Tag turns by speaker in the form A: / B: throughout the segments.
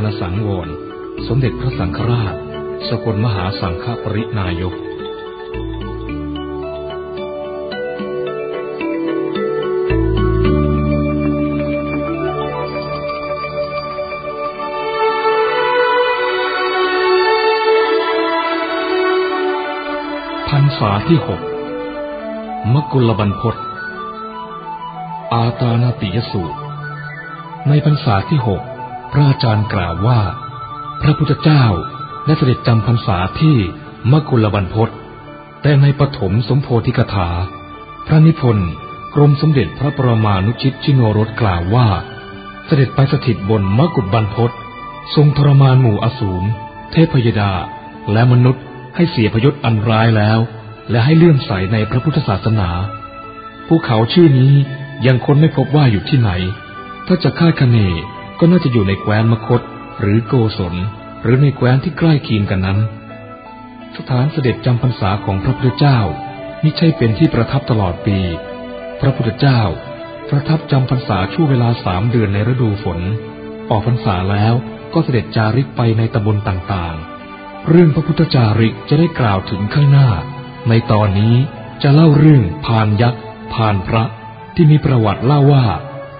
A: าณสังวร สมเด็จพระสังฆราช สกลมหาสังฆปรินายกพรรษาที่หกมกุลบรรพศอาตานาติยสูตร ในพรรษาที่หก พระอาจารย์กล่าวว่า พระพุทธเจ้าได้เสด็จจำพรรษาที่มกุลบรรพศแต่ในปฐมสมโพธิกถา พระนิพนธ์กรมสมเด็จพระประมาณุชิตชิโนรสกล่าวว่า เสด็จไปสถิตบนมกุฎบรรพศทรงทรมานหมู่อสูรเทพยดา และมนุษย์ให้เสียพยศอันร้ายแล้ว และให้เลื่อมใสในพระพุทธศาสนาภูเขาชื่อนี้ยังค้นไม่พบว่าอยู่ที่ไหน ถ้าจะคาดคะเน ก็น่าจะอยู่ในแคว้นมคต หรือโกศล หรือในแคว้นที่ใกล้เคียงกันนั้น สถานเสด็จจำพรรษาของพระพุทธเจ้ามิใช่เป็นที่ประทับตลอดปี พระพุทธเจ้าประทับจำพรรษาช่วงเวลาสามเดือนในฤดูฝน ออกพรรษาแล้วก็เสด็จจาริกไปในตำบลต่างๆ เรื่องพระพุทธจาริกจะได้กล่าวถึงข้างหน้า ในตอนนี้จะเล่าเรื่องพานยักษ์พานพระที่มีประวัติเล่าว่า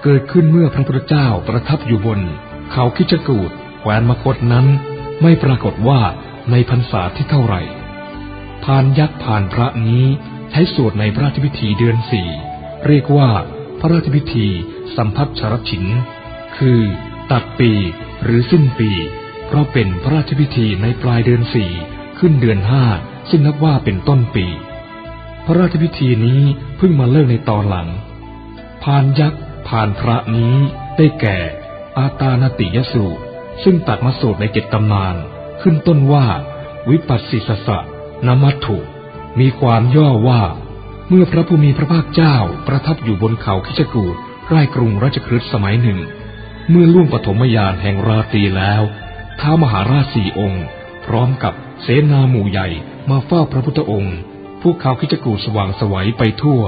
A: เกิดขึ้นเมื่อพระพุทธเจ้าประทับอยู่บน เขาคิจกูดแคว้นมคตนั้น ไม่ปรากฏว่าในพรรษาที่เท่าไหร่พานยักษ์พานพระนี้ใช้สวดในพระราชพิธีเดือนสี่เรียกว่าพระราชพิธีสัมพัทชรฉิน คือ ตัดปีหรือสิ้นปี เพราะเป็นพระราชพิธีในปลายเดือนสี่ขึ้นเดือนห้าซึ่งนับว่าเป็นต้นปี พระราชพิธีนี้เพิ่งมาเลิกในตอนหลังพานยักษ์ พานพระนี้ได้แก่ อาตานติยสูตร ซึ่งตัดมาสูตรในเจ็ดตำนาน ขึ้นต้นว่า วิปัสสิสสะนามัตถุ มีความย่อว่า เมื่อพระผู้มีพระภาคเจ้าประทับอยู่บนเขาคิชกูดใกล้กรุงราชคฤห์สมัยหนึ่ง เมื่อล่วงปฐมยานแห่งราตรีแล้วท้ามหาราชสี่องค์ พร้อมกับเสนาหมู่ใหญ่มาเฝ้าพระพุทธองค์ พวกเขาคิจกูดสว่างสวัยไปทั่ว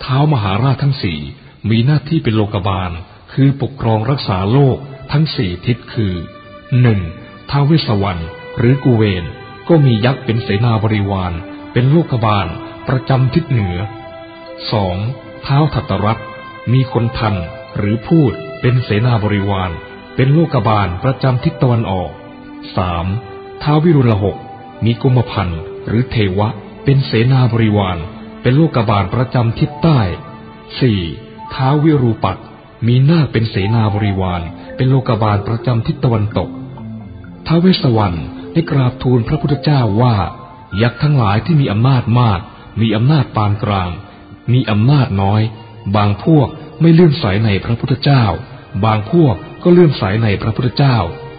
A: เท้ามหาราชทั้งสี่ มีหน้าที่เป็นโลกบาล คือปกครองรักษาโลกทั้งสี่ทิศคือหนึ่งท้าวเวสสวรรณหรือกูเวนก็มียักษ์เป็นเสนาบริวาร เป็นโลกบาลประจำทิศเหนือสองท้าวทัตตรัตมีคนทันหรือพูดเป็นเสนาบริวาร เป็นโลกบาลประจำทิศตะวันออกสามท้าววิรุฬหกมีกุมพันธ์หรือเทวะ เป็นเสนาบริวาร เป็นโลกบาลประจำทิศใต้สี่ ท้าววิรูปักษ์มีหน้าเป็นเสนาบริวาร เป็นโลกบาลประจำทิศตะวันตก ท้าวเวสสวรรณได้กราบทูลพระพุทธเจ้าว่า ยักษ์ทั้งหลายที่มีอำนาจมาก มีอำนาจปานกลาง มีอำนาจน้อย บางพวกไม่เลื่อมใสในพระพุทธเจ้า บางพวกก็เลื่อมใสในพระพุทธเจ้า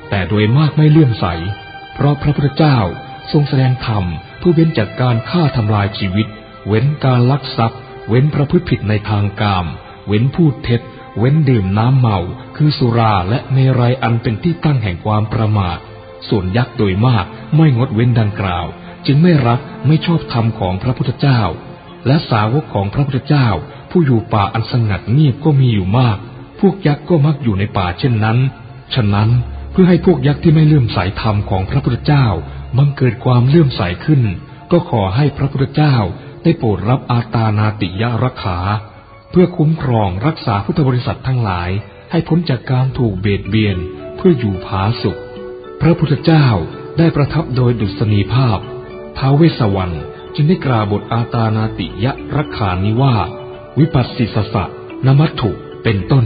A: แต่โดยมากไม่เลื่อมใส เพราะพระพุทธเจ้าทรงแสดงธรรมเพื่อเว้นจากการฆ่าทำลายชีวิต เว้นการลักทรัพย์ เว้นประพฤติผิดในทางกาม เว้นพูดเท็จ เว้นดื่มน้ำเมา คือสุราและเมรัยอันเป็นที่ตั้งแห่งความประมาท ส่วนยักษ์โดยมากไม่งดเว้นดังกล่าว จึงไม่รักไม่ชอบธรรมของพระพุทธเจ้า และสาวกของพระพุทธเจ้า ผู้อยู่ป่าอันสงัดเงียบก็มีอยู่มาก พวกยักษ์ก็มักอยู่ในป่าเช่นนั้น ฉะนั้นเพื่อให้พวกยักษ์ที่ไม่เลื่อมใสธรรมของพระพุทธเจ้าบังเกิดความเลื่อมใสขึ้น ก็ขอให้พระพุทธเจ้าได้โปรดรับอาตานาติยรักขา พื่อคุ้มครองรักษาพุทธบริษัททั้งหลายให้พ้นจากการถูกเบียดเบียนเพื่ออยู่ผาสุข พระพุทธเจ้าได้ประทับโดยดุษณีภาพ ท้าวเวสวรรณจึงได้กราบทอาตานาติยะรักขานี้ว่า วิปัสสิสสะนมัตถุเป็นต้น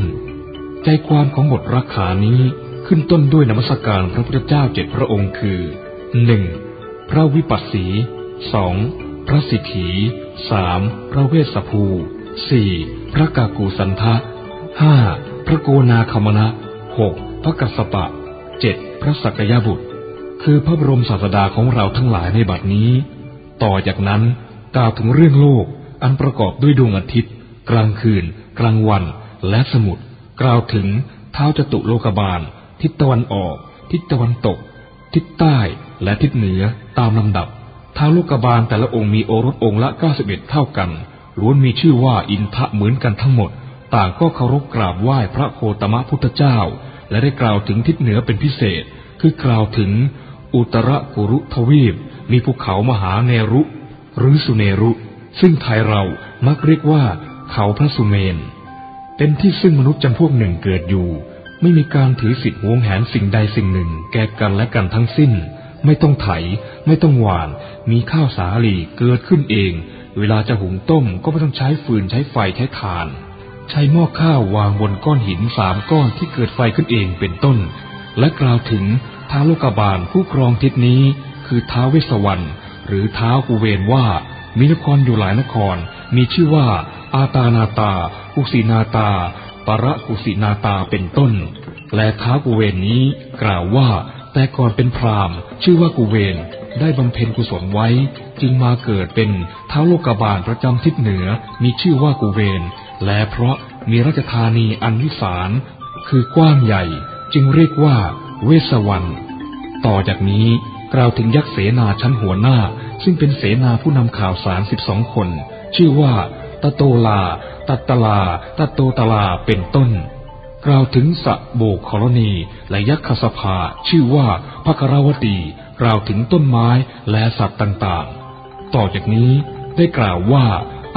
A: ใจความของบทรักขานี้ขึ้นต้นด้วยนมัสการพระพุทธเจ้าเจ็ดพระองค์คือหนึ่งพระวิปัสสีสองพระสิทธีสามพระเวสสภูสี่ พระกากูสันทะห้าพระโกนาคมณะหกพระกัสปะเจ็ดพระสักยบุตร คือพระบรมศาสดาของเราทั้งหลายในบัดนี้ ต่อจากนั้นกล่าวถึงเรื่องโลกอันประกอบด้วยดวงอาทิตย์ กลางคืน กลางวัน และสมุทรกล่าวถึงเท้าจตุโลกบาล ทิศตะวันออก ทิศตะวันตก ทิศใต้และทิศเหนือตามลำดับเท้าวลูกบาลแต่ละองค์มีโอรสองค์ละเก้าสิบเอ็ดเท่ากัน ล้วนมีชื่อว่าอินทะเหมือนกันทั้งหมด ต่างก็เคารพกราบไหว้พระโคตมะพุทธเจ้า และได้กล่าวถึงทิศเหนือเป็นพิเศษ คือกล่าวถึง อุตรกุรุทวีป มีภูเขามหาเนรุ หรือสุเนรุ ซึ่งไทยเรามักเรียกว่า เขาพระสุเมน เป็นที่ซึ่งมนุษย์จำพวกหนึ่งเกิดอยู่ ไม่มีการถือสิทธิ์หวงแหนสิ่งใดสิ่งหนึ่ง แก่กันและกันทั้งสิ้น ไม่ต้องไถ ไม่ต้องหวาน มีข้าวสาลีเกิดขึ้นเอง เวลาจะหุงต้มก็ไม่ต้องใช้ฟืนใช้ไฟใช้ถ่าน ใช้หม้อข้าววางบนก้อนหินสามก้อนที่เกิดไฟขึ้นเองเป็นต้น และกล่าวถึงท้าวโลกบาลผู้ครองทิศนี้ คือท้าวเวสสวรรณหรือท้าวกุเวนว่ามีนครอยู่หลายนคร มีชื่อว่า อาตานาตากุสินาตาปรกุสินาตาเป็นต้น และท้าวกุเวนนี้กล่าวว่าแต่ก่อนเป็นพราหมณ์ ชื่อว่ากุเวน ได้บำเพ็ญกุศลไว้ จึงมาเกิดเป็นท้าวโลกบาลประจำทิศเหนือมีชื่อว่ากุเวน และเพราะมีราชธานีอันวิสารคือกว้างใหญ่ จึงเรียกว่าเวสวรรณต่อจากนี้กล่าวถึงยักษ์เสนาชั้นหัวหน้า ซึ่งเป็นเสนาผู้นำข่าวสารสิบสองคน ชื่อว่าตะโตลา ตัตตลาตะโตตลาเป็นต้น กล่าวถึงสะโบกครณีและยักษ์คสภาชื่อว่าพระคราวตี กล่าวถึงต้นไม้และสัตว์ต่างๆ ต่อจากนี้ได้กล่าวว่า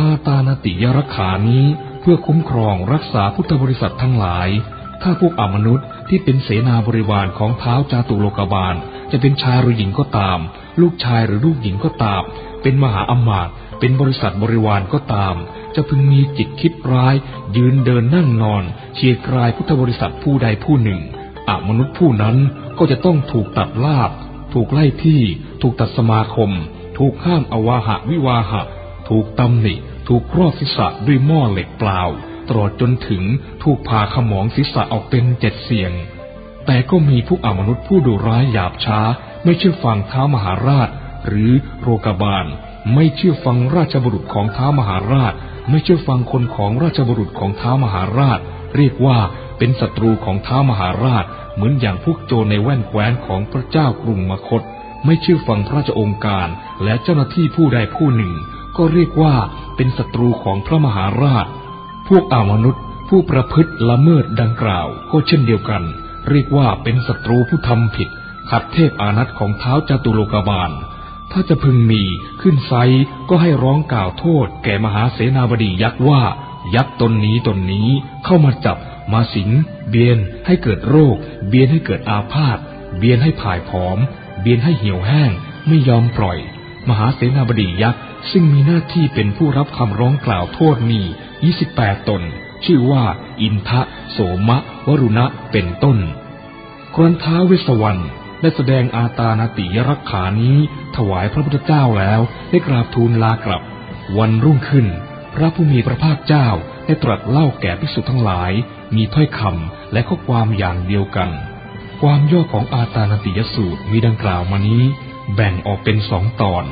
A: อาตานติยรักขานี้เพื่อคุ้มครองรักษาพุทธบริษัททั้งหลาย ถ้าพวกอมนุษย์ที่เป็นเสนาบริวารของเท้าจาตุโลกบาล จะเป็นชายหรือหญิงก็ตาม ลูกชายหรือลูกหญิงก็ตาม เป็นมหาอมาตย์เป็นบริษัทบริวารก็ตาม จะพึงมีจิตคิดร้าย ยืนเดินนั่งนอน เชียร์กรายพุทธบริษัทผู้ใดผู้หนึ่งอมนุษย์ผู้นั้นก็จะต้องถูกตัดลาบ ถูกไล่ที่ ถูกตัดสมาคม ถูกห้ามอวาหะวิวาหะ ถูกตำหนิ ถูกครอบศีรษะด้วยหม้อเหล็กเปล่า ตลอดจนถึงถูกผ่าขมองศีรษะออกเป็นเจ็ดเสียง แต่ก็มีพวกอมนุษย์ผู้ดุร้ายหยาบช้า ไม่เชื่อฟังท้ามหาราช หรือโรกบาล ไม่เชื่อฟังราชบุรุษของท้ามหาราช ไม่เชื่อฟังคนของราชบุรุษของท้ามหาราช เรียกว่า เป็นศัตรูของท้ามหาราช เหมือนอย่างพวกโจรในแว่นแคว้นของพระเจ้ากรุงมคต ไม่เชื่อฟังพระราชองค์การ และเจ้าหน้าที่ผู้ใดผู้หนึ่ง ก็เรียกว่าเป็นศัตรูของพระมหาราช พวกอามนุษย์ ผู้ประพฤติละเมิดดังกล่าว ก็เช่นเดียวกัน เรียกว่าเป็นศัตรูผู้ทำผิด ขัดเทพอานัตของเท้าจตุโลกบาลถ้าจะพึงมีขึ้นไซก็ให้ร้องกล่าวโทษ แก่มหาเสนาบดียักษ์ว่า ยักษ์ตนนี้ตนนี้เข้ามาจับ มาสิง เบียนให้เกิดโรค เบียนให้เกิดอาพาธ เบียนให้ผายผอม เบียนให้เหี่ยวแห้ง ไม่ยอมปล่อย มหาเสนาบดียักษ์ซึ่งมีหน้าที่เป็นผู้รับคำร้องกล่าวโทษมี 28 ตน ชื่อว่า อินทะ โสมะ วรุณะ เป็นต้น ครันท้าเวสวรรณได้แสดงอาตานาติยรักขานี้ ถวายพระพุทธเจ้าแล้ว ได้กราบทูลลากลับ วันรุ่งขึ้น พระผู้มีพระภาคเจ้าได้ตรัสเล่าแก่ภิกษุทั้งหลาย มีถ้อยคำและข้อความอย่างเดียวกัน ความย่อของอาตานติยสูตรมีดังกล่าวมานี้ แบ่งออกเป็นสองตอน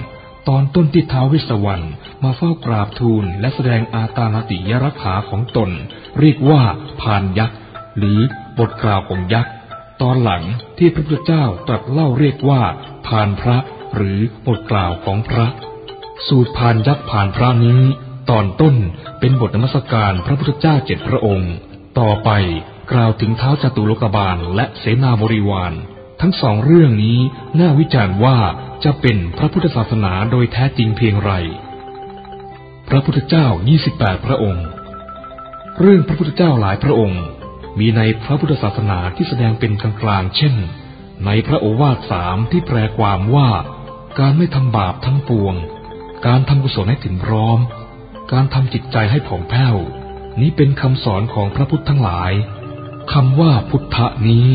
A: ตอนต้นที่ท้าวเวสสวรรณมาเฝ้ากราบทูลและแสดงอาตานติยรักขาของตน เรียกว่าพานยักษ์ หรือบทกล่าวของยักษ์ ตอนหลังที่พระพุทธเจ้าตรัสเล่าเรียกว่าพานพระหรือบทกล่าวของพระ สูตรพานยักษ์พานพระนี้ ตอนต้นเป็นบทนมัสการพระพุทธเจ้าเจ็ดพระองค์ ต่อไปกล่าวถึงเท้าจตุโลกบาลและเสนาบริวาร ทั้งสองเรื่องนี้น่าวิจารณ์ว่าจะเป็นพระพุทธศาสนาโดยแท้จริงเพียงไร พระพุทธเจ้า 28 พระองค์ เรื่องพระพุทธเจ้าหลายพระองค์ มีในพระพุทธศาสนาที่แสดงเป็นกลางๆเช่น ในพระโอวาทสามที่แปลความว่า การไม่ทำบาปทั้งปวง การทำกุศลให้ถึงพร้อม การทำจิตใจให้ผ่องแผ้ว นี้เป็นคำสอนของพระพุทธทั้งหลายคำว่าพุทธะนี้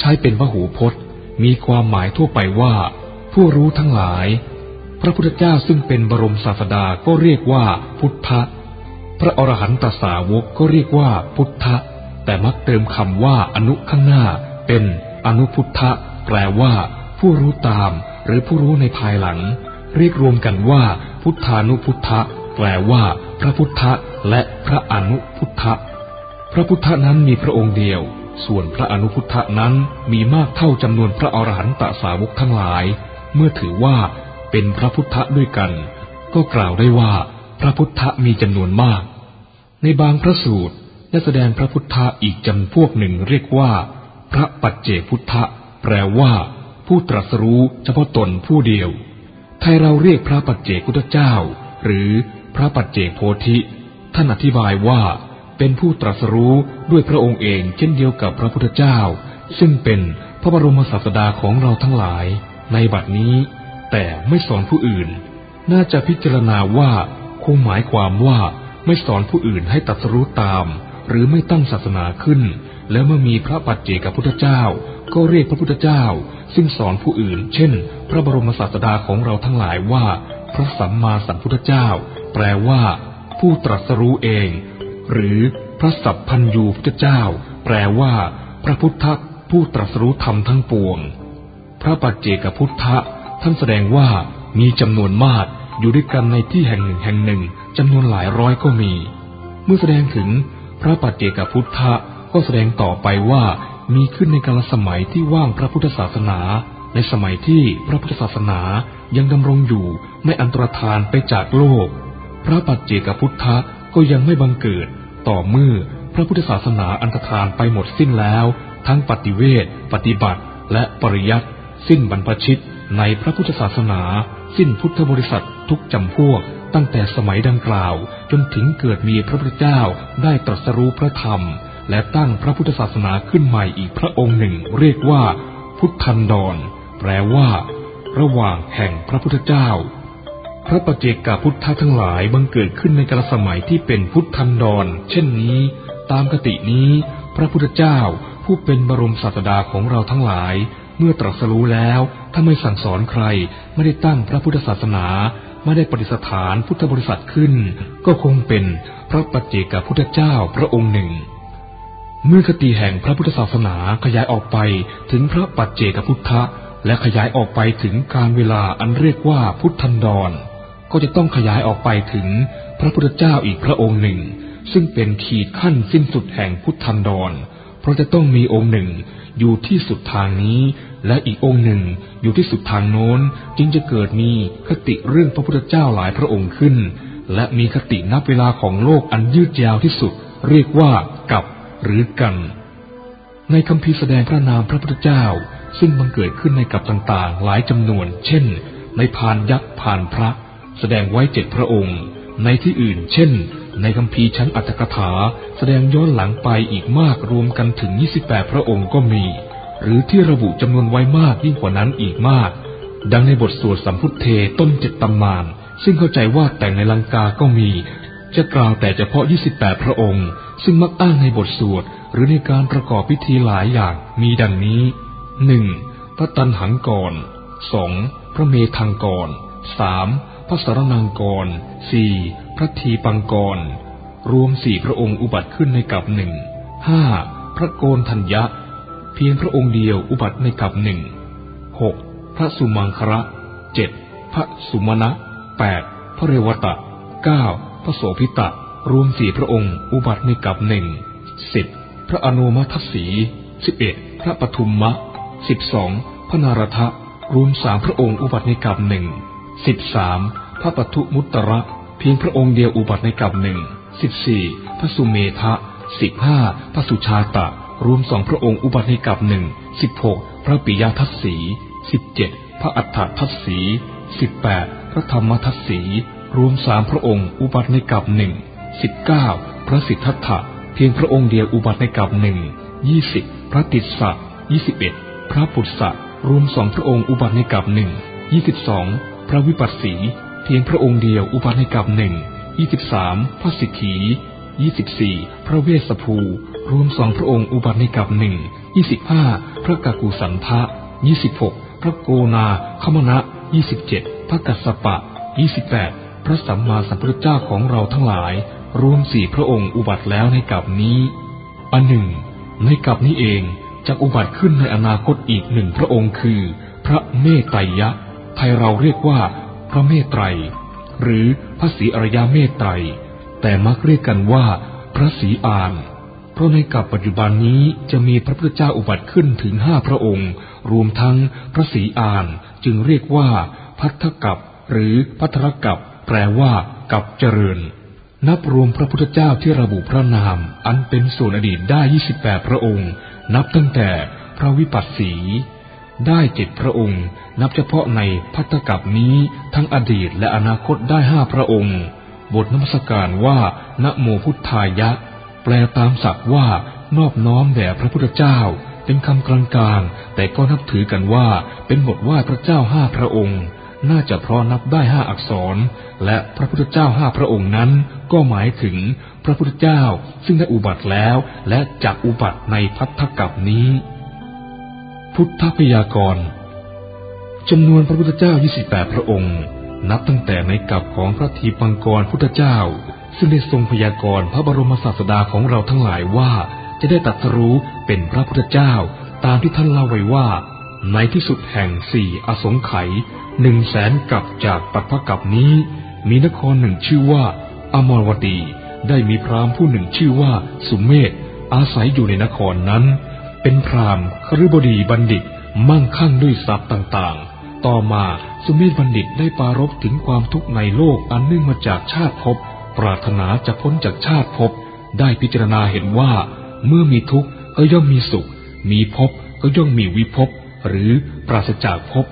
A: ใช้เป็นพหูพจน์ มีความหมายทั่วไปว่า ผู้รู้ทั้งหลาย พระพุทธเจ้าซึ่งเป็นบรมศาสดาก็เรียกว่าพุทธะ พระอรหันตสาวกก็เรียกว่าพุทธะ แต่มักเติมคำว่าอนุข้างหน้า เป็นอนุพุทธะ แปลว่า ผู้รู้ตาม หรือผู้รู้ในภายหลัง เรียกรวมกันว่า พุทธานุพุทธะ แปลว่า พระพุทธและพระอนุพุทธ พระพุทธนั้นมีพระองค์เดียว ส่วนพระอนุพุทธนั้นมีมากเท่าจำนวนพระอรหันตสาวกทั้งหลาย เมื่อถือว่าเป็นพระพุทธด้วยกัน ก็กล่าวได้ว่า พระพุทธมีจำนวนมาก ในบางพระสูตรและแสดงพระพุทธอีกจำพวกหนึ่งเรียกว่า พระปัจเจพุทธแปลว่า ผู้ตรัสรู้เฉพาะตนผู้เดียว ไทยเราเรียกพระปัจเจพุทธเจ้า หรือ พระปัจเจกโพธิท่านอธิบายว่าเป็นผู้ตรัสรู้ด้วยพระองค์เองเช่นเดียวกับพระพุทธเจ้า ซึ่งเป็นพระบรมศาสดาของเราทั้งหลายในบัดนี้ แต่ไม่สอนผู้อื่น น่าจะพิจารณาว่าคงหมายความว่าไม่สอนผู้อื่นให้ตัดสรู้ตาม หรือไม่ตั้งศาสนาขึ้น แล้วเมื่อมีพระปัจเจกพุทธเจ้า ก็เรียกพระพุทธเจ้า ซึ่งสอนผู้อื่น เช่น พระบรมศาสดาของเราทั้งหลายว่า พระสัมมาสัมพุทธเจ้า แปลว่า ผู้ตรัสรู้เอง หรือพระสัพพัญญูพุทธเจ้า แปลว่า พระพุทธผู้ตรัสรู้ธรรมทั้งปวง พระปัจเจกพุทธะท่านแสดงว่ามีจำนวนมากอยู่ด้วยกันในที่แห่งหนึ่งแห่งหนึ่งจำนวนหลายร้อยก็มี เมื่อแสดงถึงพระปัจเจกพุทธะก็แสดงต่อไปว่ามีขึ้นในกาลสมัยที่ว่างพระพุทธศาสนา ในสมัยที่พระพุทธศาสนายังดำรงอยู่ไม่อันตรธานไปจากโลก พระปัจเจกพุทธะก็ยังไม่บังเกิด ต่อเมื่อพระพุทธศาสนาอันตรธานไปหมดสิ้นแล้ว ทั้งปฏิเวทปฏิบัติ และปริยัติสิ้นบรรพชิตในพระพุทธศาสนา สิ้นพุทธบริษัททุกจำพวก ตั้งแต่สมัยดังกล่าว จนถึงเกิดมีพระพุทธเจ้าได้ตรัสรู้พระธรรม และตั้งพระพุทธศาสนาขึ้นใหม่อีกพระองค์หนึ่ง เรียกว่า พุทธันดร แปลว่า ระหว่างแห่งพระพุทธเจ้า พระปเจกาพุทธทั้งหลายบังเกิดขึ้นในกาลสมัยที่เป็นพุทธันดร เช่นนี้ ตามกตินี้ พระพุทธเจ้าผู้เป็นบรมศาสดาของเราทั้งหลาย เมื่อตรัสรู้แล้วถ้าไม่สั่งสอนใคร ไม่ได้ตั้งพระพุทธศาสนา ไม่ได้ปฏิสถานพุทธบริษัทขึ้น ก็คงเป็นพระปเจกพุทธเจ้าพระองค์หนึ่ง เมื่อคติแห่งพระพุทธศาสนาขยายออกไปถึงพระปัจเจกพุทธะและขยายออกไปถึงการเวลาอันเรียกว่าพุทธันดร ก็จะต้องขยายออกไปถึงพระพุทธเจ้าอีกพระองค์หนึ่ง ซึ่งเป็นขีดขั้นสิ้นสุดแห่งพุทธันดร เพราะจะต้องมีองค์หนึ่งอยู่ที่สุดทางนี้ และอีกองค์หนึ่งอยู่ที่สุดทางโน้น จึงจะเกิดมีคติเรื่องพระพุทธเจ้าหลายพระองค์ขึ้น และมีคตินับเวลาของโลกอันยืดยาวที่สุด เรียกว่ากับหรือกัน ในคำพีแสดงพระนามพระพุทธเจ้า ซึ่งบังเกิดขึ้นในกับต่างๆ หลายจำนวน เช่น ในพานยักษ์พานพระ แสดงไว้เจ็ดพระองค์ ในที่อื่น เช่น ในคำพีชั้นอัตถกถา แสดงย้อนหลังไปอีกมากรวมกันถึง 28 พระองค์ก็มี หรือที่ระบุจำนวนไว้มากยิ่งกว่านั้นอีกมาก ดังในบทสวดสัมพุทเทต้นเจ็ดตำมาน ซึ่งเข้าใจว่าแต่งในลังกาก็มี จะกล่าวแต่เฉพาะ 28 พระองค์ ซึ่งมักอ้างในบทสวดหรือในการประกอบพิธีหลายอย่างมีดังนี้หนึ่งพระตันหังกรสองพระเมธังกรสาม ระสารนังกรสี่พระทีปังกร รวมสี่พระองค์อุบัติขึ้นในกับหนึ่งห้าพระโกนทัญญะ เพียงพระองค์เดียวอุบัติในกับหนึ่งหกพระสุมังคระเจ็ดพระสุมาณะแปดพระเรวตะเก้าพระโสพิตะ รวมสี่พระองค์อุบัติในกับหนึ่งสิบพระอนุมัตสีสิบเอ็ดพระปทุมมะสิบสองพระนารทะรวมสามพระองค์อุบัติในกับหนึ่งสิบสาม พระปทุมุตระเพียงพระองค์เดียวอุบัติในกับหนึ่งสิบสี่พระสุเมธะสิบห้าพระสุชาตะ รวมสองพระองค์อุบัติในกับหนึ่งสิบหกพระปิยทัศสีสิบเจ็ดพระอัฏฐทัศสีสิบแปดพระธรรมทัศสีรวมสามพระองค์อุบัติในกับหนึ่งสิบเก้าพระสิทธัตถะเพียงพระองค์เดียวอุบัติในกับหนึ่งยี่สิบพระติสสะยี่สิบเอ็ดพระปุตสะรวมสองพระองค์อุบัติในกับหนึ่งยี่สิบสองพระวิปัสสี เพียงพระองค์เดียวอุบัติในกับหนึ่งยี่สิบสามพระสิทธียี่สิบสี่พระเวสสภูรวมสองพระองค์อุบัติในกับหนึ่งยี่สิบห้าพระกากุสันทะยี่สิบหกพระโกนาคมณะยี่สิบเจ็ดพระกัสสปะยี่สิบแปดพระสัมมาสัมพุทธเจ้าของเราทั้งหลาย รวมสี่พระองค์อุบัติแล้วในกับนี้อันหนึ่ง ในกับนี้เองจะอุบัติขึ้นในอนาคตอีกหนึ่งพระองค์คือ พระเมตไตรยะไทยเราเรียกว่า พระเมตไตร หรือพระศรีอรยาเมตไตร แต่มักเรียกกันว่าพระศรีอาน เพราะในกับปัจจุบันนี้จะมีพระพุทธเจ้าอุบัติขึ้นถึงห้าพระองค์ รวมทั้งพระศรีอานจึงเรียกว่าพัทธกับหรือพัทรกับแปลว่ากับเจริญนนับรวมพระพุทธเจ้าที่ระบุพระนาม อันเป็นส่วนอดีตได้ 28 พระองค์ นับตั้งแต่พระวิปัสสี ได้เจ็ดพระองค์ นับเฉพาะในพัตกับนี้ทั้งอดีตและอนาคตได้ห้าพระองค์ บทนมัสการว่านะโมพุทธายะ แปลตามศัพท์ว่านอบน้อมแด่พระพุทธเจ้า เป็นคำกลางๆ แต่ก็นับถือกันว่าเป็นบทไหว้พระเจ้าห้าพระองค์ น่าจะเพราะนับได้ห้าอักษร และพระพุทธเจ้าห้าพระองค์นั้น ก็หมายถึงพระพุทธเจ้า ซึ่งได้อุบัติแล้วและจากอุบัติในพัทธกับนี้ พุทธพยากรจำนวนพระพุทธเจ้า 28 พระองค์ นับตั้งแต่ในกับของพระทีปังกรพุทธเจ้า ซึ่งได้ทรงพยากรณ์พระบรมศาสดาของเราทั้งหลายว่า จะได้ตรัสรู้เป็นพระพุทธเจ้า ตามที่ท่านเล่าไว้ว่า ในที่สุดแห่งสี่อสงไขยหนึ่งแสนกับจากปัตภกับนี้ มีนครหนึ่งชื่อว่า อมรวตี ได้มีพราหมณ์ผู้หนึ่งชื่อว่าสุมเมธอาศัยอยู่ในนครนั้น เป็นพรามคฤบดีบัณฑิตมั่งคั่งด้วยทรัพย์ต่างๆ ต่อมาสุเมธบัณฑิตได้ปารบถึงความทุกข์ในโลกอันเนื่องมาจากชาติภพ ปรารถนาจะพ้นจากชาติภพ ได้พิจารณาเห็นว่า เมื่อมีทุกข์ก็ย่อมมีสุข มีภพก็ย่อมมีวิภพ หรือปราศจากภพ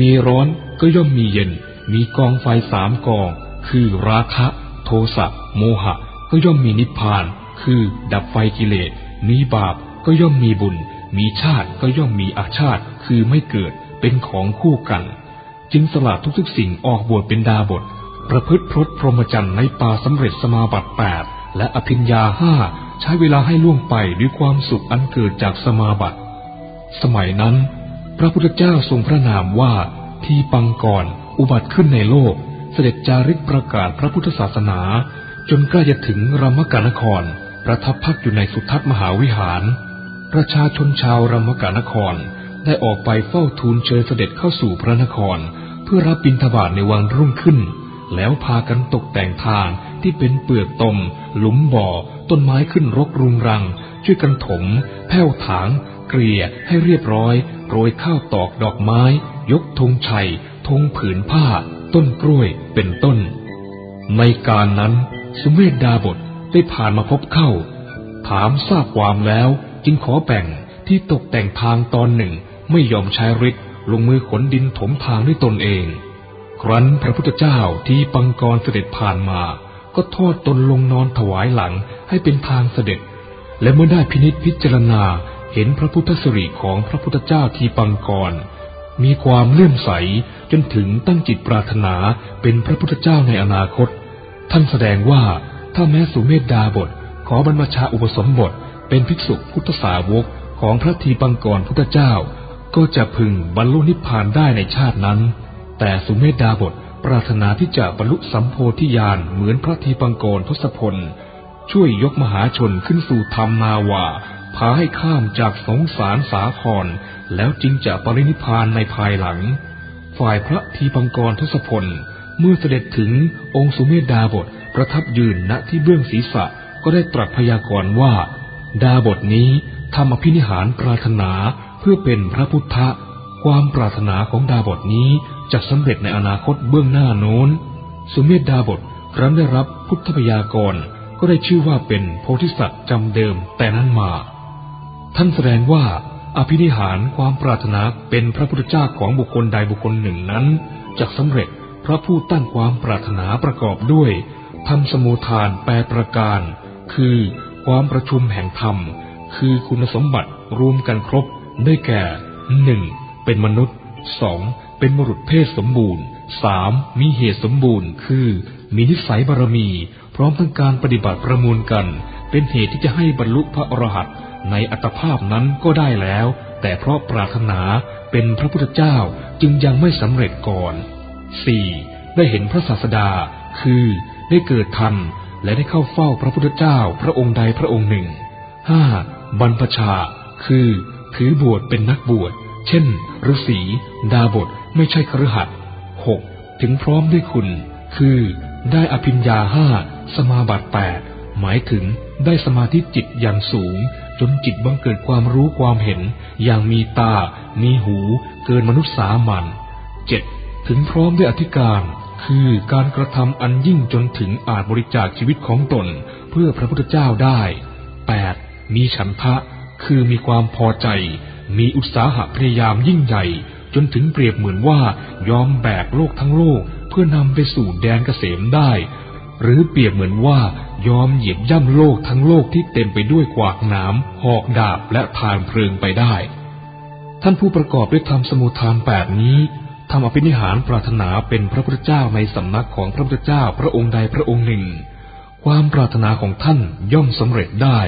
A: มีร้อนก็ย่อมมีเย็น มีกองไฟสามกอง คือราคะ โทสะ โมหะ ก็ย่อมมีนิพพาน คือดับไฟกิเลส มีบาป ก็ย่อมมีบุญ มีชาติก็ย่อมมีอาชาติ คือไม่เกิด เป็นของคู่กัน จึงสละทุกๆสิ่งออกบวชเป็นดาบท ประพฤติพรตพรหมจรรย์ในป่าสำเร็จสมาบัติแปดและอภิญญาห้าใช้เวลาให้ล่วงไปด้วยความสุขอันเกิดจากสมาบัติ สมัยนั้น พระพุทธเจ้าทรงพระนามว่าทีปังกรอุบัติขึ้นในโลก เสด็จจาริกประกาศพระพุทธศาสนา จนใกล้จะถึงรามกานคร ประทับพักอยู่ในสุทัศน์มหาวิหาร ประชาชนชาวรามกานครได้ออกไปเฝ้าทูลเชิญเสด็จเข้าสู่พระนคร เพื่อรับบิณฑบาตในวันรุ่งขึ้น แล้วพากันตกแต่งทางที่เป็นเปลือกตม หลุมบ่อ ต้นไม้ขึ้นรกรุงรัง ช่วยกันถม แผ้วถาง เกลี่ยให้เรียบร้อย โรยข้าวตอกดอกไม้ ยกธงชัยธงผืนผ้า ต้นกล้วยเป็นต้น ในการนั้นสุเมธดาบทได้ผ่านมาพบเข้า ถามทราบความแล้ว จึงขอแบ่งที่ตกแต่งทางตอนหนึ่งไม่ยอมใช้ฤทธิ์ลงมือขนดินถมทางด้วยตนเอง ครั้นพระพุทธเจ้าที่ปังกรเสด็จผ่านมา ก็ทอดตนลงนอนถวายหลังให้เป็นทางเสด็จ และเมื่อได้พินิษพิจารณาเห็นพระพุทธสิริของพระพุทธเจ้าที่ปังกร มีความเลื่อมใสจนถึงตั้งจิตปรารถนาเป็นพระพุทธเจ้าในอนาคต ท่านแสดงว่าถ้าแม้สุเมธดาบทขอบรรพชาอุปสมบท เป็นภิกษุพุทธสาวกของพระทีปังกรพุทธเจ้า ก็จะพึงบรรลุนิพพานได้ในชาตินั้น แต่สุเมธดาบทปรารถนาที่จะบรรลุสัมโพธิญาณเหมือนพระทีปังกรทศพล ช่วยยกมหาชนขึ้นสู่ธรรมนาวาพาให้ข้ามจากสงสารสาคร แล้วจึงจะปรินิพานในภายหลัง ฝ่ายพระทีปังกรทศพล เมื่อเสด็จถึงองค์สุเมธดาบทประทับยืนณที่เบื้องศีรษะก็ได้ตรัสพยากรณ์ว่า ดาบทนี้ทำอภินิหารปรารถนาเพื่อเป็นพระพุทธะ ความปรารถนาของดาบทนี้จะสำเร็จในอนาคตเบื้องหน้าโน้น สุเมธดาบทครั้นได้รับพุทธพยากรก็ได้ชื่อว่าเป็นโพธิสัตว์จำเดิมแต่นั้นมา ท่านแสดงว่าอภินิหารความปรารถนาเป็นพระพุทธเจ้าของบุคคลใดบุคคลหนึ่งนั้นจะสำเร็จพระผู้ตั้งความปรารถนาประกอบด้วยทำสมุทานแปดประการ คือ ความประชุมแห่งธรรม คือคุณสมบัติรวมกันครบ ได้แก่หนึ่งเป็นมนุษย์สองเป็นมรุษเพศสมบูรณ์สามมีเหตุสมบูรณ์ คือ มีนิสัยบารมี พร้อมทั้งการปฏิบัติประมูลกัน เป็นเหตุที่จะให้บรรลุพระอรหันต์ในอัตภาพนั้นก็ได้แล้ว แต่เพราะปรารถนาเป็นพระพุทธเจ้าจึงยังไม่สำเร็จก่อนสี่ได้เห็นพระศาสดา คือ ได้เกิดทัน และได้เข้าเฝ้าพระพุทธเจ้าพระองค์ใดพระองค์หนึ่งห้าบรรพชา คือ ถือบวชเป็นนักบวช เช่นฤาษีดาบทไม่ใช่ครหัสหกถึงพร้อมด้วยคุณ คือ ได้อภิญญาห้าสมาบัติแปดหมายถึงได้สมาธิจิตอย่างสูง จนจิตบังเกิดความรู้ความเห็น อย่างมีตา มีหู เกินมนุษย์สามัญเจ็ดถึงพร้อมด้วยอธิการ คือการกระทำอันยิ่งจนถึงอาจบริจาคชีวิตของตน เพื่อพระพุทธเจ้าได้ 8. มีฉันทะ คือมีความพอใจ มีอุตสาหะพยายามยิ่งใหญ่ จนถึงเปรียบเหมือนว่ายอมแบกโลกทั้งโลก เพื่อนำไปสู่แดนเกษมได้ หรือเปรียบเหมือนว่ายอมเหยียบย่ำโลกทั้งโลกที่เต็มไปด้วยกวากน้ำหอกดาบและทานเพลิงไปได้ ท่านผู้ประกอบด้วยธรรมสมุทานแปดนี้ ทำอภินิหารปรารถนาเป็นพระพุทธเจ้าในสำนักของพระพุทธเจ้าพระองค์ใดพระองค์หนึ่ง ความปรารถนาของท่านย่อมสำเร็จได้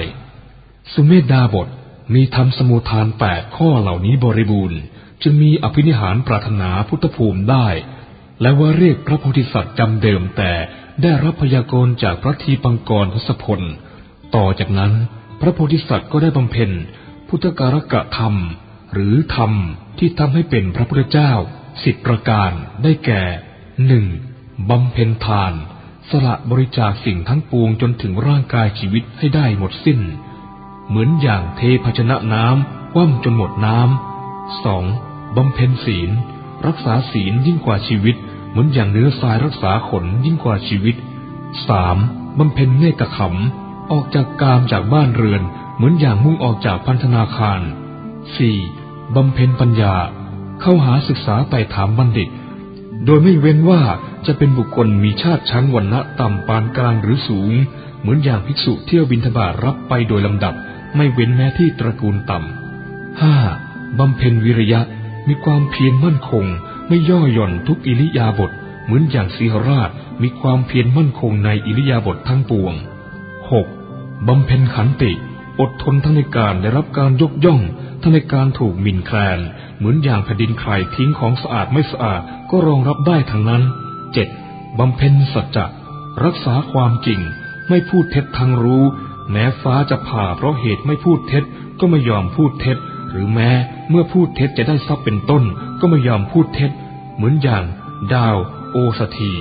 A: สุเมธดาบทมีธรรมสมุทานแปดข้อเหล่านี้บริบูรณ์จึงมีอภินิหารปรารถนาพุทธภูมิได้ และว่าเรียกพระโพธิสัตว์จำเดิมแต่ได้รับพยากรณ์จากพระทีปังกรทศพล ต่อจากนั้นพระโพธิสัตว์ก็ได้บำเพ็ญพุทธการกะธรรม หรือธรรมที่ทำให้เป็นพระพุทธเจ้า สิบประการได้แก่หนึ่งบำเพ็ญทาน สละบริจาคสิ่งทั้งปวงจนถึงร่างกายชีวิตให้ได้หมดสิ้น เหมือนอย่างเทภาชนะน้ำคว่ำจนหมดน้ำสองบำเพ็ญศีล รักษาศีลยิ่งกว่าชีวิต เหมือนอย่างเนื้อทรายรักษาขนยิ่งกว่าชีวิตสามบำเพ็ญเนกขำออกจากกามจากบ้านเรือน เหมือนอย่างมุ่งออกจากพันธนาคารสี่บำเพ็ญปัญญา เข้าหาศึกษาไปถามบัณฑิต โดยไม่เว้นว่าจะเป็นบุคคลมีชาติชั้นวรรณะต่ำปานกลางหรือสูง เหมือนอย่างภิกษุเที่ยวบินทบาทรับไปโดยลำดับ ไม่เว้นแม้ที่ตระกูลต่ำห้าบำเพ็ญวิริยะมีความเพียรมั่นคง ไม่ย่อหย่อนทุกอิริยาบถเหมือนอย่างสีหราชมีความเพียรมั่นคงในอิริยาบถทั้งปวงหกบำเพ็ญขันติ อดทนทั้งในการได้รับการยกย่อง ทั้งในการถูกหมิ่นแคลน เหมือนอย่างแผ่นดินใครทิ้งของสะอาดไม่สะอาดก็รองรับได้ทั้งนั้นเจ็ดบำเพ็ญสัจจะรักษาความจริง ไม่พูดเท็จทางรู้ แม้ฟ้าจะผ่าเพราะเหตุไม่พูดเท็จก็ไม่ยอมพูดเท็จ หรือแม้เมื่อพูดเท็จจะได้ทรัพย์เป็นต้น ก็ไม่ยอมพูดเท็จ เหมือนอย่าง ดาว โอสถี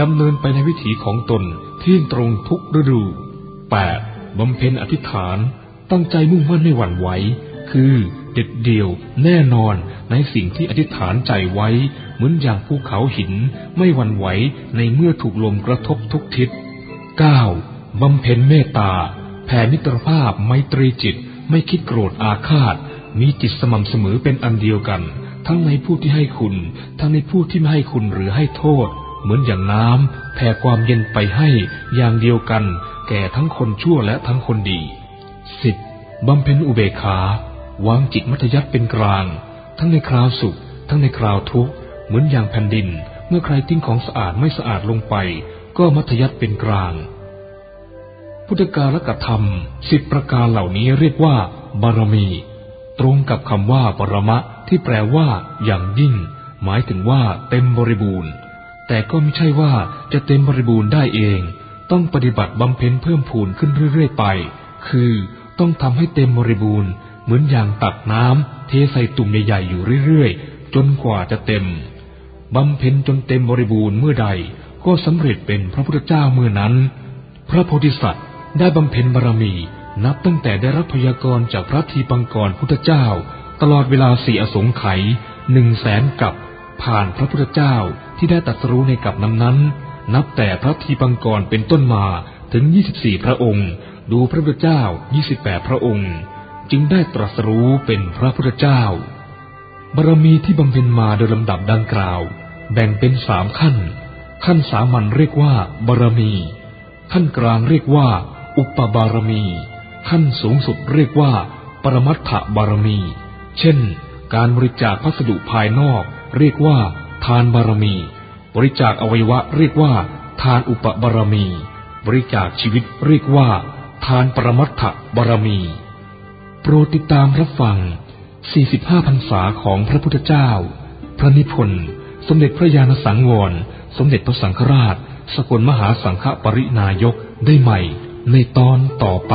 A: ดำเนินไปในวิถีของตนที่ตรงทุกฤดู 8. บำเพ็ญอธิษฐาน ตั้งใจมุ่งมั่นไม่หวั่นไหว คือเด็ดเดี่ยวแน่นอนในสิ่งที่อธิษฐานใจไว้ เหมือนอย่างภูเขาหินไม่หวั่นไหวในเมื่อถูกลมกระทบทุกทิศ 9. บำเพ็ญเมตตา แผ่มิตรภาพไมตรีจิต ไม่คิดโกรธอาฆาต มีจิตสม่ำเสมอเป็นอันเดียวกัน ทั้งในผู้ที่ให้คุณ ทั้งในผู้ที่ไม่ให้คุณหรือให้โทษ เหมือนอย่างน้ำแผ่ความเย็นไปให้อย่างเดียวกัน แก่ทั้งคนชั่วและทั้งคนดี 10. บำเพ็ญอุเบกขา วางจิตมัธยัติเป็นกลาง ทั้งในคราวสุข ทั้งในคราวทุกข์เหมือนอย่างแผ่นดิน เมื่อใครทิ้งของสะอาดไม่สะอาดลงไป ก็มัธยัติเป็นกลาง พุทธกาลกธรรมสิบประการเหล่านี้เรียกว่า บารมี ตรงกับคำว่าปรมะที่แปลว่า อย่างยิ่ง หมายถึงว่า เต็มบริบูรณ์ แต่ก็ไม่ใช่ว่าจะเต็มบริบูรณ์ได้เอง ต้องปฏิบัติบำเพ็ญเพิ่มพูนขึ้นเรื่อยๆไป คือต้องทำให้เต็มบริบูรณ์ มือนอย่างตักน้ำเทใส่ตุ่มใหญ่ๆอยู่เรื่อยๆ จนกว่าจะเต็มบำเพ็ญจนเต็มบริบูรณ์เมื่อใดก็สำเร็จเป็นพระพุทธเจ้าเมื่อนั้น พระโพธิสัตว์ได้บำเพ็ญบารมี นับตั้งแต่ได้รับพยากรณ์จากพระทีปังกรพุทธเจ้า ตลอดเวลาสี่อสงไขยหนึ่งแสนกับผ่านพระพุทธเจ้าที่ได้ตัดรู้ในกับนั้นนั้น นับแต่พระทีปังกรเป็นต้นมาถึงยี่สิบสี่พระองค์ ดูพระพุทธเจ้ายี่สิบแปดพระองค์ จึงได้ตรัสรู้เป็นพระพุทธเจ้า บารมีที่บำเพ็ญมาโดยลำดับดังกล่าว แบ่งเป็นสามขั้น ขั้นสามัญเรียกว่าบารมี ขั้นกลางเรียกว่า อุปบารมี ขั้นสูงสุดเรียกว่า ปรมัตถบารมี เช่น การบริจาคพัสดุภายนอก เรียกว่า ทานบารมี บริจาคอวัยวะเรียกว่า ทานอุปบารมี บริจาคชีวิตเรียกว่า ทานปรมัตถบารมี โปรดติดตามรับฟัง 45 พรรษาของพระพุทธเจ้า พระนิพนธ์ สมเด็จพระญาณสังวร สมเด็จพระสังฆราช สกลมหาสังฆปรินายกได้ใหม่ในตอนต่อไป